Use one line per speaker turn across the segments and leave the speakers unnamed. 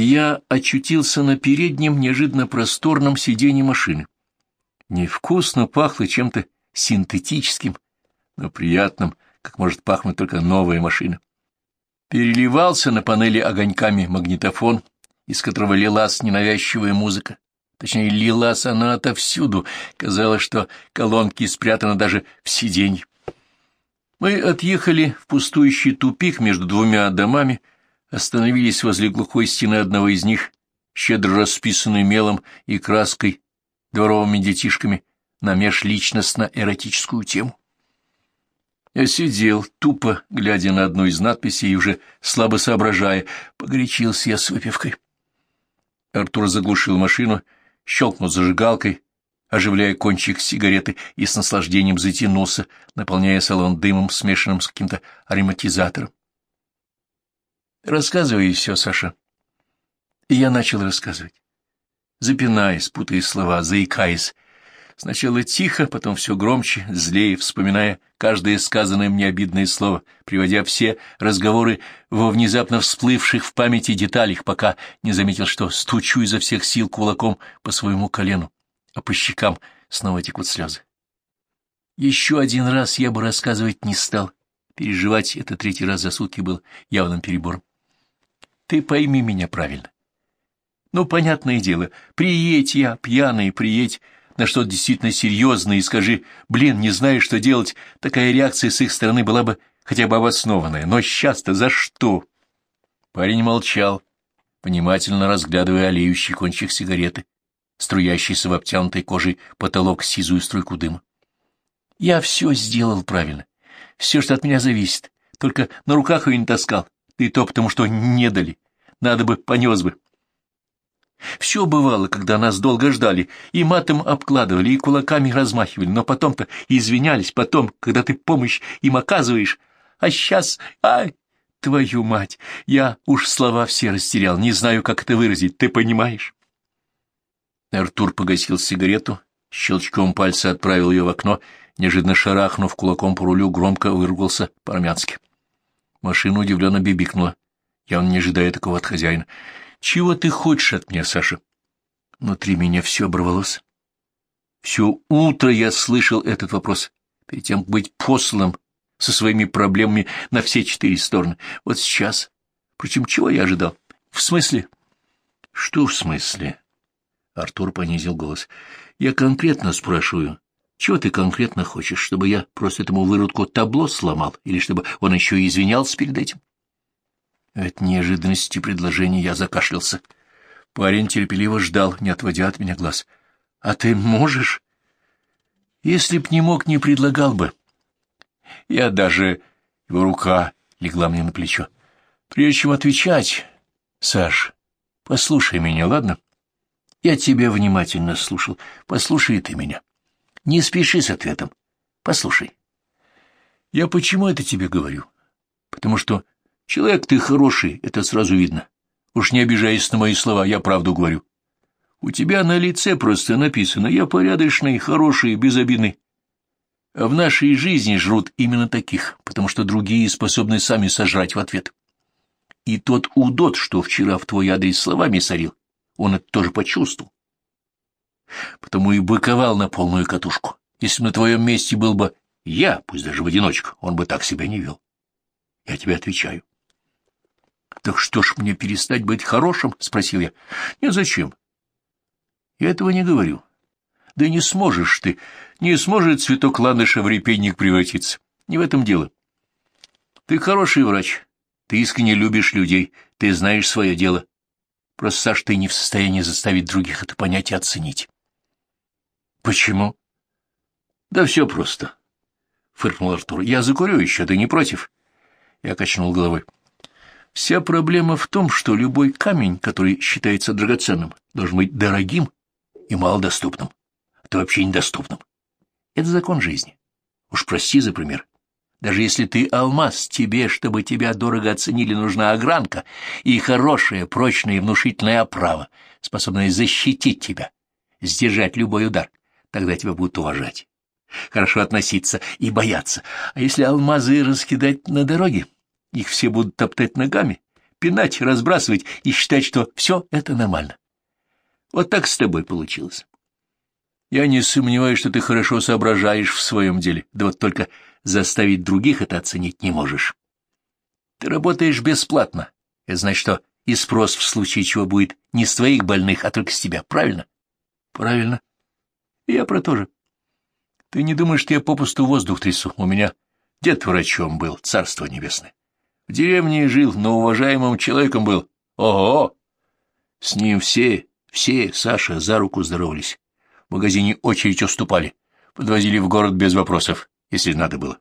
я очутился на переднем, неожиданно просторном сиденье машины. Невкусно пахло чем-то синтетическим, но приятным, как может пахнуть только новая машина. Переливался на панели огоньками магнитофон, из которого лилась ненавязчивая музыка. Точнее, лилась она отовсюду. Казалось, что колонки спрятаны даже в сиденье. Мы отъехали в пустующий тупик между двумя домами, остановились возле глухой стены одного из них, щедро расписанной мелом и краской, дворовыми детишками, на межличностно-эротическую тему. Я сидел, тупо глядя на одну из надписей и уже слабо соображая, погорячился я с выпивкой. Артур заглушил машину, щелкнул зажигалкой, оживляя кончик сигареты и с наслаждением затянулся, наполняя салон дымом, смешанным с каким-то ароматизатором. «Рассказывай все, Саша». И я начал рассказывать, запинаясь, путая слова, заикаясь, Сначала тихо, потом все громче, злее, вспоминая каждое сказанное мне обидное слово, приводя все разговоры во внезапно всплывших в памяти деталях, пока не заметил, что стучу изо всех сил кулаком по своему колену, а по щекам снова текут слезы. Еще один раз я бы рассказывать не стал. Переживать это третий раз за сутки был явным перебором. Ты пойми меня правильно. Ну, понятное дело, приедь я, пьяный, приедь, на что-то действительно серьезное и скажи, блин, не знаю, что делать, такая реакция с их стороны была бы хотя бы обоснованная. Но сейчас-то за что? Парень молчал, внимательно разглядывая олеющий кончик сигареты, струящийся в обтянутой кожей потолок сизую струйку дыма. Я все сделал правильно. Все, что от меня зависит. Только на руках ее не таскал. Да и то потому, что не дали. Надо бы, понес бы. Все бывало, когда нас долго ждали, и матом обкладывали, и кулаками размахивали, но потом-то извинялись, потом, когда ты помощь им оказываешь. А сейчас... Ай, твою мать! Я уж слова все растерял, не знаю, как это выразить, ты понимаешь? Артур погасил сигарету, щелчком пальца отправил ее в окно, неожиданно шарахнув кулаком по рулю, громко выругался по-армянски. Машина удивленно бибикнула, явно не ожидая такого от хозяина. Чего ты хочешь от меня, Саша? Внутри меня все оборвалось. Все утро я слышал этот вопрос, перед тем, быть посланным со своими проблемами на все четыре стороны. Вот сейчас. Впрочем, чего я ожидал? В смысле? Что в смысле? Артур понизил голос. Я конкретно спрашиваю. Чего ты конкретно хочешь, чтобы я просто этому выродку табло сломал, или чтобы он еще и извинялся перед этим? От неожиданности предложения я закашлялся. Парень терпеливо ждал, не отводя от меня глаз. — А ты можешь? — Если б не мог, не предлагал бы. Я даже... Его рука легла мне на плечо. — Прежде чем отвечать, Саш, послушай меня, ладно? Я тебя внимательно слушал. Послушай ты меня. Не спеши с ответом. Послушай. Я почему это тебе говорю? Потому что Человек ты хороший, это сразу видно. Уж не обижайся на мои слова, я правду говорю. У тебя на лице просто написано «я порядочный, хороший, безобидный». А в нашей жизни жрут именно таких, потому что другие способны сами сожрать в ответ. И тот удот, что вчера в твой адрес словами сорил, он это тоже почувствовал. Потому и быковал на полную катушку. Если на твоем месте был бы я, пусть даже в одиночку, он бы так себя не вел. Я тебе отвечаю. Так что ж мне перестать быть хорошим? — спросил я. — Нет, зачем? — Я этого не говорю. Да не сможешь ты, не сможет цветок ландыша в репейник превратиться. Не в этом дело. Ты хороший врач, ты искренне любишь людей, ты знаешь свое дело. Просто, Саш, ты не в состоянии заставить других это понять и оценить. — Почему? — Да все просто, — фыркнул Артур. — Я закурю еще, ты не против? Я качнул головой. Вся проблема в том, что любой камень, который считается драгоценным, должен быть дорогим и малодоступным, а то вообще недоступным. Это закон жизни. Уж прости за пример. Даже если ты алмаз, тебе, чтобы тебя дорого оценили, нужна огранка и хорошая, прочная и внушительная оправа, способная защитить тебя, сдержать любой удар. Тогда тебя будут уважать, хорошо относиться и бояться. А если алмазы раскидать на дороге, их все будут топтать ногами, пинать, разбрасывать и считать, что все это нормально. Вот так с тобой получилось. Я не сомневаюсь, что ты хорошо соображаешь в своем деле, да вот только заставить других это оценить не можешь. Ты работаешь бесплатно. Это значит, что и спрос в случае чего будет не с твоих больных, а только с тебя, правильно? Правильно. Я про то же. Ты не думаешь, что я попусту воздух трясу? У меня дед врачом был, царство небесное. В деревне жил, но уважаемым человеком был. Ого! С ним все, все, Саша, за руку здоровались. В магазине очередь уступали. Подвозили в город без вопросов, если надо было.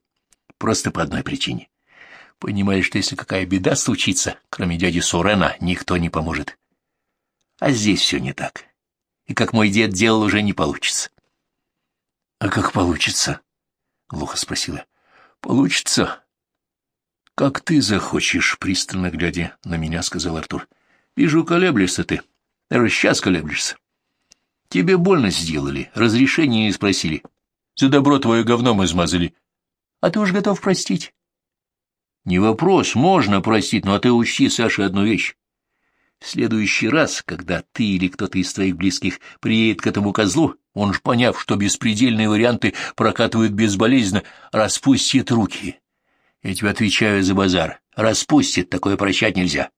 Просто по одной причине. Понимаешь, что если какая беда случится, кроме дяди Сурена, никто не поможет. А здесь все не так. И как мой дед делал, уже не получится. — А как получится? — глухо спросила. — Получится. — Как ты захочешь, пристально глядя на меня, — сказал Артур. — Вижу, колеблешься ты. Даже сейчас колеблешься. Тебе больно сделали, разрешение не спросили. За добро твое говном измазали. А ты уж готов простить. Не вопрос, можно простить, но ты учти, Саша, одну вещь. Следующий раз, когда ты или кто-то из твоих близких приедет к этому козлу, он ж, поняв, что беспредельные варианты прокатывают безболезненно, распустит руки. Я тебе отвечаю за базар. Распустит, такое прощать нельзя.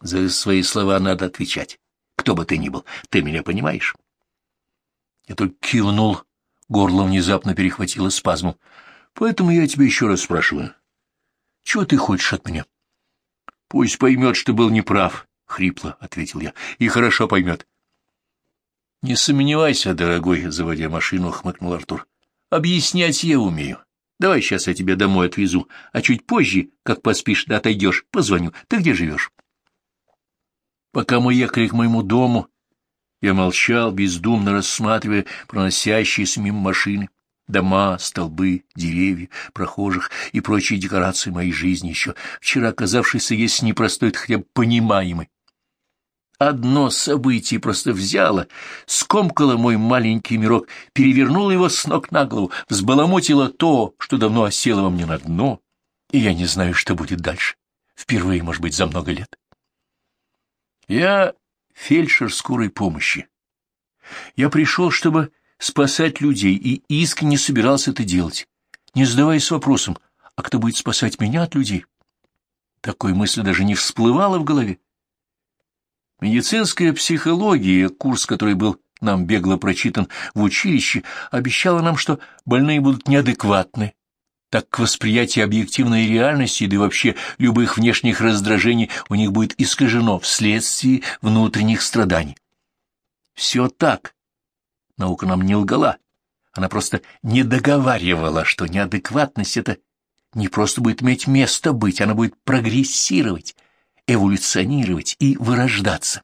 За свои слова надо отвечать. Кто бы ты ни был, ты меня понимаешь? Я только кивнул, горло внезапно перехватило спазмом. Поэтому я тебя еще раз спрашиваю. Чего ты хочешь от меня? — Пусть поймет, что был неправ, — хрипло ответил я, — и хорошо поймет. — Не сомневайся, дорогой, — заводя машину, хмыкнул Артур. — Объяснять я умею. Давай сейчас я тебя домой отвезу, а чуть позже, как поспишь да отойдешь, позвоню. Ты где живешь? Пока мы ехали к моему дому, я молчал, бездумно рассматривая проносящиеся мимо машины дома, столбы, деревья, прохожих и прочие декорации моей жизни, еще вчера оказавшейся, если не простой, то хотя бы понимаемой. Одно событие просто взяло, скомкало мой маленький мирок, перевернуло его с ног на голову, взбаламутило то, что давно осело во мне на дно, и я не знаю, что будет дальше. Впервые, может быть, за много лет. Я фельдшер скорой помощи. Я пришел, чтобы спасать людей, и искренне собирался это делать, не задаваясь вопросом, а кто будет спасать меня от людей? Такой мысли даже не всплывала в голове. Медицинская психология, курс, который был нам бегло прочитан в училище, обещала нам, что больные будут неадекватны, так к восприятию объективной реальности, да и вообще любых внешних раздражений у них будет искажено вследствие внутренних страданий. Все так, Наука нам не лгала. Она просто не договаривала, что неадекватность — это не просто будет иметь место быть, она будет прогрессировать, эволюционировать и вырождаться.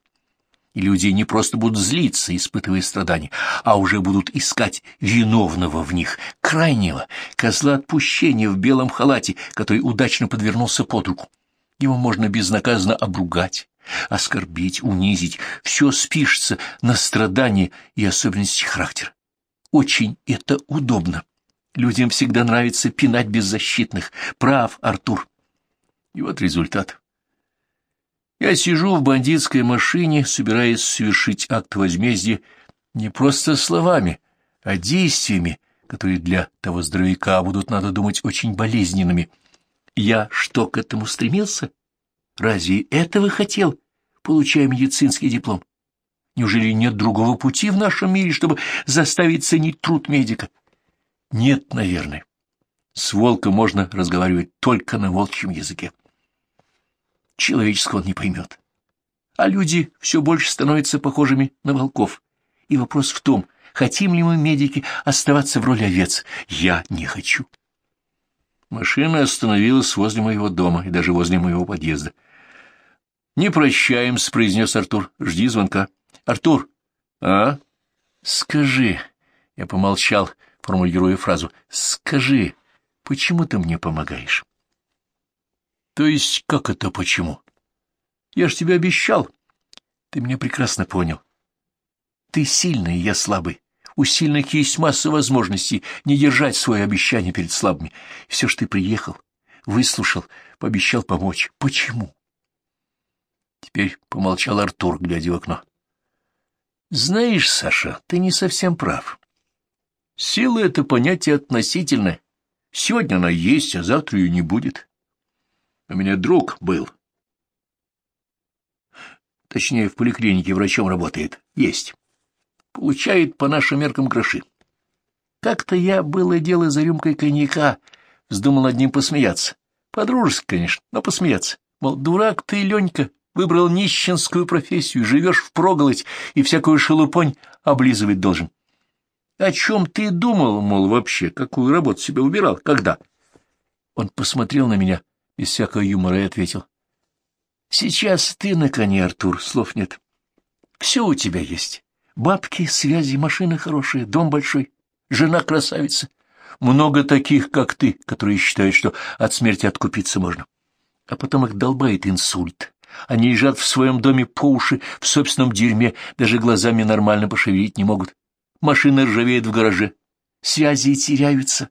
И люди не просто будут злиться, испытывая страдания, а уже будут искать виновного в них, крайнего, козла отпущения в белом халате, который удачно подвернулся под руку. Его можно безнаказанно обругать, оскорбить, унизить, все спишется на страдания и особенности характера. Очень это удобно. Людям всегда нравится пинать беззащитных. Прав, Артур. И вот результат. Я сижу в бандитской машине, собираясь совершить акт возмездия не просто словами, а действиями, которые для того здоровяка будут, надо думать, очень болезненными. Я что, к этому стремился? Разве этого хотел, получая медицинский диплом? Неужели нет другого пути в нашем мире, чтобы заставить ценить труд медика? Нет, наверное. С волком можно разговаривать только на волчьем языке. Человеческого он не поймет. А люди все больше становятся похожими на волков. И вопрос в том, хотим ли мы, медики, оставаться в роли овец. Я не хочу. Машина остановилась возле моего дома и даже возле моего подъезда. «Не прощаемся», — произнес Артур. «Жди звонка». «Артур!» «А?» «Скажи...» — я помолчал, формулируя фразу. «Скажи, почему ты мне помогаешь?» «То есть как это почему?» «Я ж тебе обещал. Ты меня прекрасно понял. Ты сильный, я слабый. У сильных есть масса возможностей не держать свое обещание перед слабыми. все ж ты приехал, выслушал, пообещал помочь. Почему?» Теперь помолчал Артур, глядя в окно. Знаешь, Саша, ты не совсем прав. Сила — это понятие относительное. Сегодня она есть, а завтра ее не будет. У меня друг был. Точнее, в поликлинике врачом работает. Есть. Получает по нашим меркам гроши. Как-то я, было дело за рюмкой коньяка, вздумал над ним посмеяться. По-дружески, конечно, но посмеяться. Мол, дурак ты, Ленька, выбрал нищенскую профессию, живешь впроголодь и всякую шелупонь облизывать должен. О чем ты думал, мол, вообще, какую работу себе убирал, когда? Он посмотрел на меня без всякого юмора и ответил. Сейчас ты на коне, Артур, слов нет. Все у тебя есть. Бабки, связи, машины хорошие, дом большой, жена красавица. Много таких, как ты, которые считают, что от смерти откупиться можно. А потом их долбает инсульт. Они лежат в своем доме по уши, в собственном дерьме, даже глазами нормально пошевелить не могут. Машина ржавеет в гараже, связи теряются,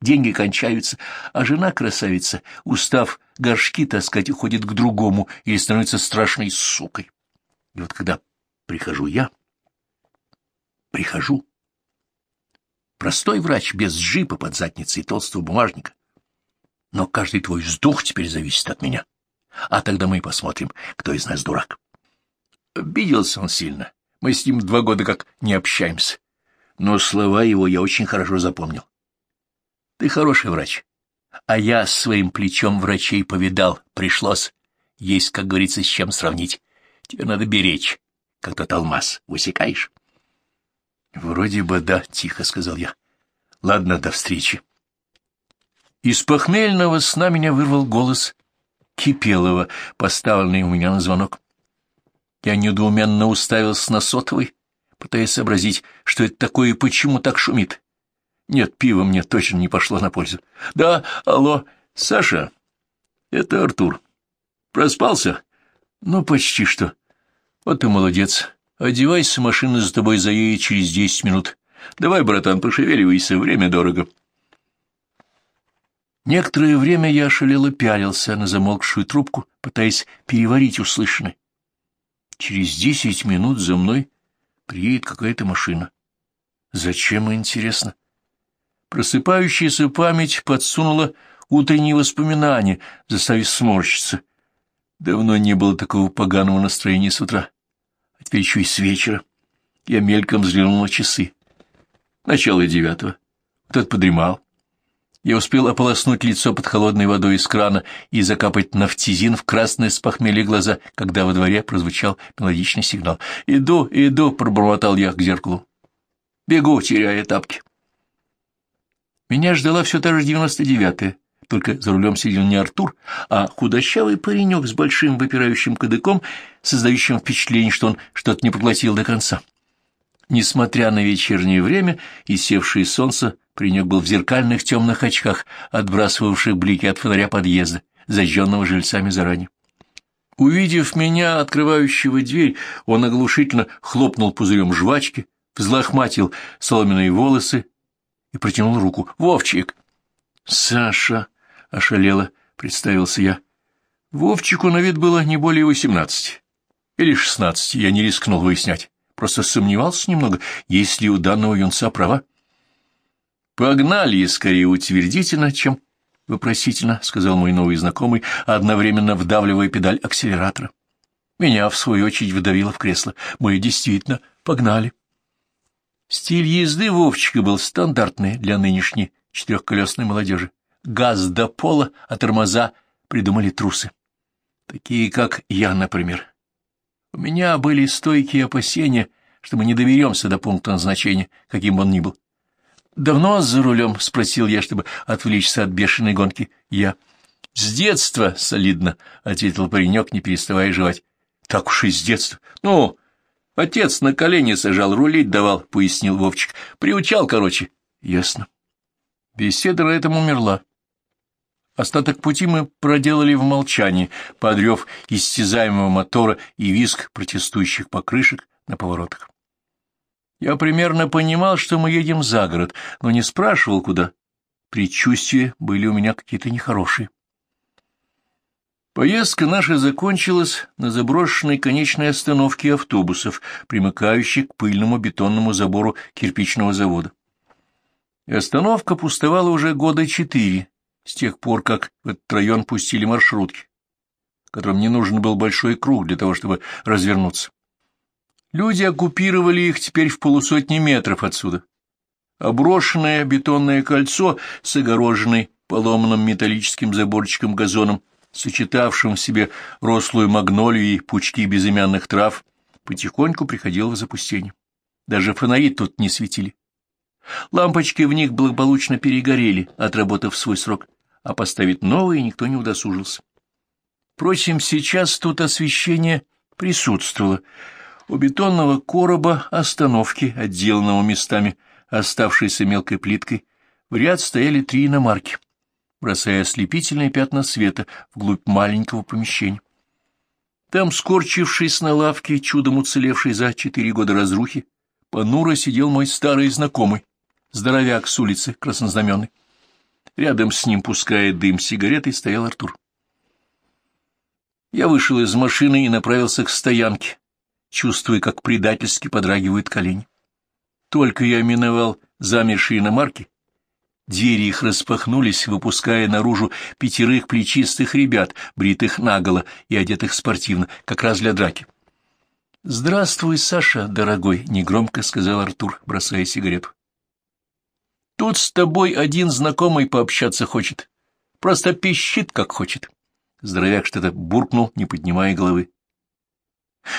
деньги кончаются, а жена красавица, устав горшки таскать, уходит к другому или становится страшной сукой. И вот когда прихожу я, прихожу, простой врач без джипа под задницей толстого бумажника, но каждый твой вздох теперь зависит от меня. А тогда мы и посмотрим, кто из нас дурак. Обиделся он сильно. Мы с ним два года как не общаемся но слова его я очень хорошо запомнил. Ты хороший врач, а я с своим плечом врачей повидал, пришлось. Есть, как говорится, с чем сравнить. Тебе надо беречь, как тот алмаз. Высекаешь? Вроде бы да, тихо сказал я. Ладно, до встречи. Из похмельного сна меня вырвал голос Кипелова, поставленный у меня на звонок. Я недоуменно уставился на сотовый, пытаясь сообразить, что это такое и почему так шумит. Нет, пиво мне точно не пошло на пользу. Да, алло, Саша, это Артур. Проспался? Ну, почти что. Вот ты молодец. Одевайся, машина за тобой заедет через десять минут. Давай, братан, пошевеливайся, время дорого. Некоторое время я ошалело пялился на замолкшую трубку, пытаясь переварить услышанное. Через десять минут за мной приедет какая-то машина. Зачем, интересно? Просыпающаяся память подсунула утренние воспоминания, заставив сморщиться. Давно не было такого поганого настроения с утра. А теперь еще и с вечера. Я мельком взглянул на часы. Начало девятого. Тот подремал. Я успел ополоснуть лицо под холодной водой из крана и закапать нафтизин в красные с похмелья глаза, когда во дворе прозвучал мелодичный сигнал. «Иду, иду!» — пробормотал я к зеркалу. «Бегу, теряя тапки». Меня ждала все та же девяносто девятая, только за рулем сидел не Артур, а худощавый паренек с большим выпирающим кадыком, создающим впечатление, что он что-то не проглотил до конца. Несмотря на вечернее время и севшее солнце, Паренек был в зеркальных темных очках, отбрасывавших блики от фонаря подъезда, зажженного жильцами заранее. Увидев меня, открывающего дверь, он оглушительно хлопнул пузырем жвачки, взлохматил соломенные волосы и протянул руку. «Вовчик!» «Саша!» — ошалело, представился я. Вовчику на вид было не более восемнадцати. Или шестнадцати, я не рискнул выяснять. Просто сомневался немного, есть ли у данного юнца права. «Погнали!» — скорее утвердительно, чем вопросительно, — сказал мой новый знакомый, одновременно вдавливая педаль акселератора. Меня, в свою очередь, выдавило в кресло. Мы действительно погнали. Стиль езды Вовчика был стандартный для нынешней четырехколесной молодежи. Газ до пола, а тормоза придумали трусы. Такие, как я, например. У меня были стойкие опасения, что мы не доберемся до пункта назначения, каким он ни был. «Давно за рулем?» — спросил я, чтобы отвлечься от бешеной гонки. «Я». «С детства солидно», — ответил паренек, не переставая жевать. «Так уж и с детства. Ну, отец на колени сажал, рулить давал», — пояснил Вовчик. «Приучал, короче». «Ясно». Беседа на этом умерла. Остаток пути мы проделали в молчании, подрев истязаемого мотора и визг протестующих покрышек на поворотах. Я примерно понимал, что мы едем за город, но не спрашивал, куда. Предчувствия были у меня какие-то нехорошие. Поездка наша закончилась на заброшенной конечной остановке автобусов, примыкающей к пыльному бетонному забору кирпичного завода. И остановка пустовала уже года четыре, с тех пор, как в этот район пустили маршрутки, которым не нужен был большой круг для того, чтобы развернуться. Люди оккупировали их теперь в полусотни метров отсюда. Оброшенное бетонное кольцо с огороженной поломанным металлическим заборчиком газоном сочетавшим в себе рослую магнолию и пучки безымянных трав, потихоньку приходил в запустение. Даже фонари тут не светили. Лампочки в них благополучно перегорели, отработав свой срок, а поставить новые никто не удосужился. Впрочем, сейчас тут освещение присутствовало. У бетонного короба остановки, отделанного местами оставшейся мелкой плиткой, в ряд стояли три иномарки бросая ослепительные пятна света вглубь маленького помещения. Там, скорчившись на лавке, чудом уцелевший за четыре года разрухи, понуро сидел мой старый знакомый, здоровяк с улицы краснознаменный. Рядом с ним, пуская дым сигаретой, стоял Артур. Я вышел из машины и направился к стоянке, чувствуя, как предательски подрагивают колени. Только я миновал замершие иномарки, Двери их распахнулись, выпуская наружу пятерых плечистых ребят, бритых наголо и одетых спортивно, как раз для драки. «Здравствуй, Саша, дорогой», — негромко сказал Артур, бросая сигарету. «Тут с тобой один знакомый пообщаться хочет. Просто пищит, как хочет». Здоровяк что-то буркнул, не поднимая головы.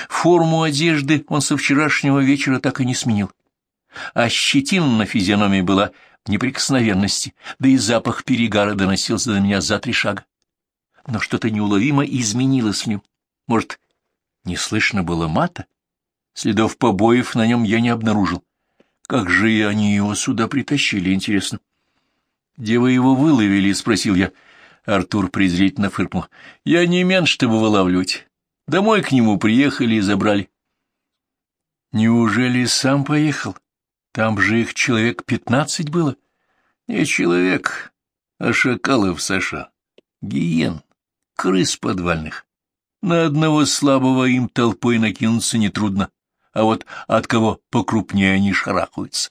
Форму одежды он со вчерашнего вечера так и не сменил. А щетина на физиономии была неприкосновенности, да и запах перегара доносился до меня за три шага. Но что-то неуловимо изменилось в нем. Может, не слышно было мата? Следов побоев на нем я не обнаружил. Как же они его сюда притащили, интересно. — Где вы его выловили? — спросил я. Артур презрительно фыркнул. — Я не мент, чтобы вылавливать. Домой к нему приехали и забрали. — Неужели сам поехал? — там же их человек пятнадцать было. Не человек, а шакалов, Саша. Гиен, крыс подвальных. На одного слабого им толпой накинуться нетрудно, а вот от кого покрупнее они шарахаются.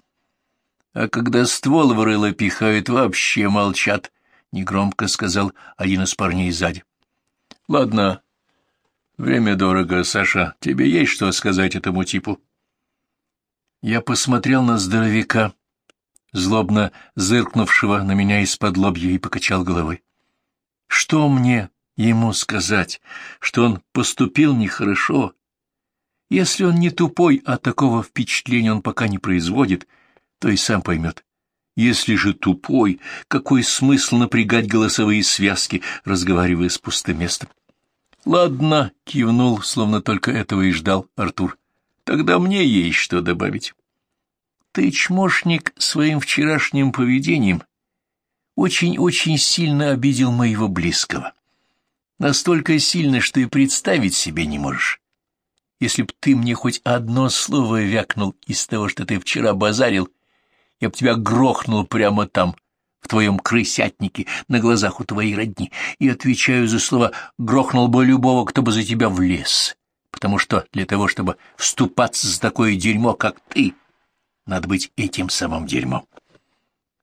А когда ствол в рыло пихают, вообще молчат, — негромко сказал один из парней сзади. — Ладно, время дорого, Саша. Тебе есть что сказать этому типу? Я посмотрел на здоровяка, злобно зыркнувшего на меня из-под лобья, и покачал головой. Что мне ему сказать, что он поступил нехорошо? Если он не тупой, а такого впечатления он пока не производит, то и сам поймет. Если же тупой, какой смысл напрягать голосовые связки, разговаривая с пустым местом? — Ладно, — кивнул, словно только этого и ждал Артур. Тогда мне есть что добавить. Ты, чмошник, своим вчерашним поведением очень-очень сильно обидел моего близкого. Настолько сильно, что и представить себе не можешь. Если б ты мне хоть одно слово вякнул из того, что ты вчера базарил, я б тебя грохнул прямо там, в твоем крысятнике, на глазах у твоей родни, и, отвечаю за слова, грохнул бы любого, кто бы за тебя влез потому что для того, чтобы вступаться за такое дерьмо, как ты, надо быть этим самым дерьмом.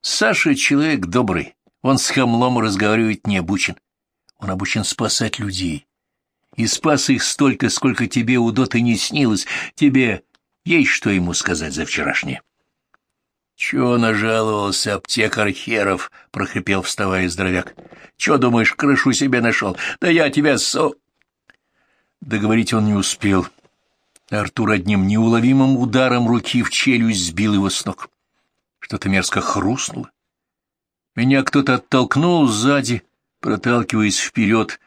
Саша человек добрый, он с хамлом разговаривать не обучен. Он обучен спасать людей. И спас их столько, сколько тебе, удот, и не снилось. Тебе есть что ему сказать за вчерашнее. — Чего нажаловался аптекарь Херов? — прохрипел, вставая здоровяк. — Чего, думаешь, крышу себе нашел? Да я тебя со... Договорить он не успел. Артур одним неуловимым ударом руки в челюсть сбил его с ног. Что-то мерзко хрустнуло. Меня кто-то оттолкнул сзади, проталкиваясь вперед.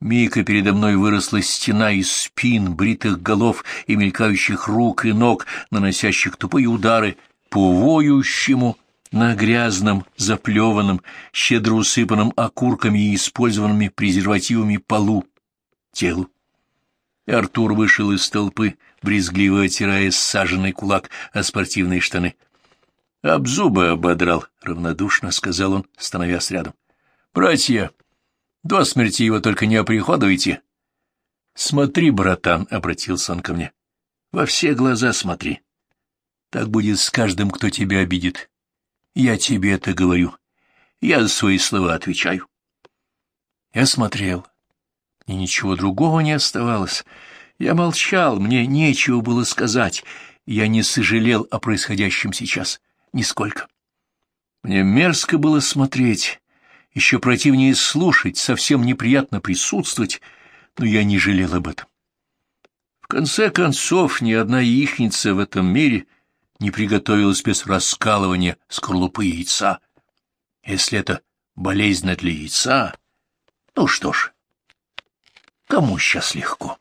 Мика передо мной выросла стена из спин, бритых голов и мелькающих рук и ног, наносящих тупые удары по воющему на грязном, заплеванном, щедро усыпанном окурками и использованными презервативами полу телу и Артур вышел из толпы, брезгливо отирая саженный кулак о спортивные штаны. — Об зубы ободрал, — равнодушно сказал он, становясь рядом. — Братья, До смерти его только не оприходуйте. Смотри, братан, — обратился он ко мне, — во все глаза смотри. Так будет с каждым, кто тебя обидит. Я тебе это говорю. Я за свои слова отвечаю. Я смотрел. И ничего другого не оставалось. Я молчал, мне нечего было сказать. Я не сожалел о происходящем сейчас. Нисколько. Мне мерзко было смотреть, еще противнее слушать, совсем неприятно присутствовать, но я не жалел об этом. В конце концов, ни одна яичница в этом мире не приготовилась без раскалывания скорлупы яйца. Если это болезнь для яйца, ну что ж, кому сейчас легко?